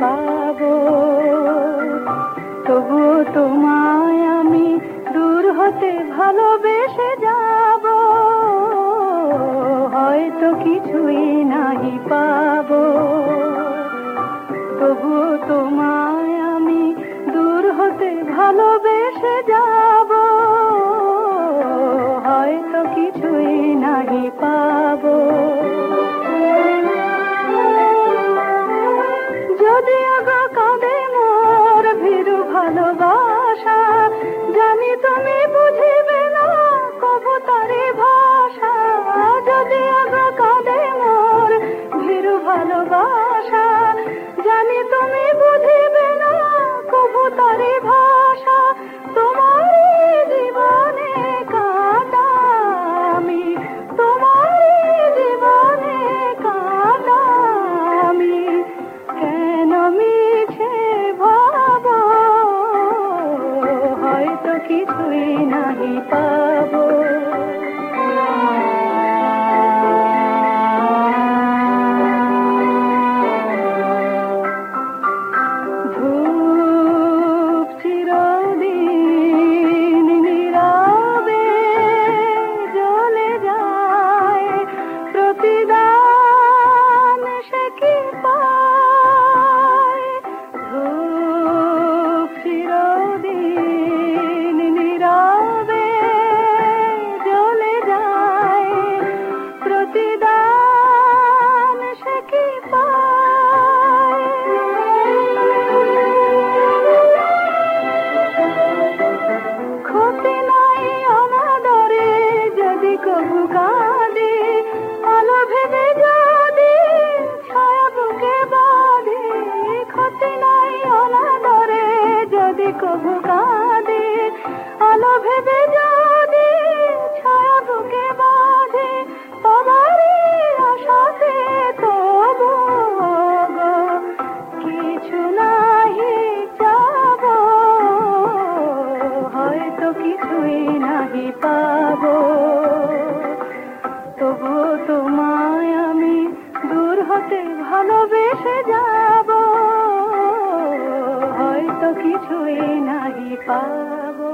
পাবো। তবু তোমায় আমি দূর হতে ভালোবেসে যাব। হয়তো কিছুই নাহি পাব। তবু তোমায় আমি দূর হতে ভালোবেসে যাব। তুমি তবু কিছু নাহি হয়তো কিছুই নাহি পাবো। তবু তোমায় আমি দূর হতে ভালোবেসে যাব। কিছুই নাহি পাবো।